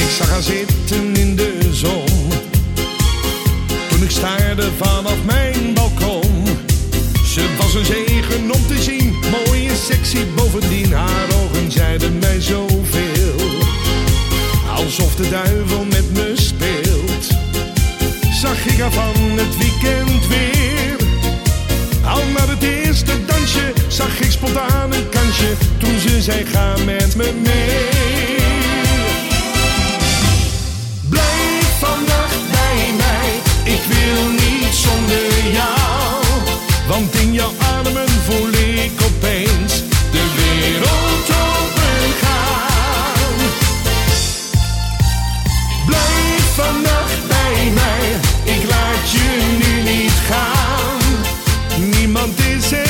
zag haar zitten in de zon. Toen ik staarde vanaf mijn balkon. Ze was een zegen om te zien, mooi en sexy. Bovendien haar ogen zeiden mij zoveel. Alsof de duivel met me speelt. Zag ik haar van het weekend weer. Al na het eerste dansje zag ik spontaan een kansje. Toen ze zei ga met me mee. Want in jouw armen voel ik opeens de wereld open gaan. Blijf vannacht bij mij, ik laat je nu niet gaan. Niemand is er.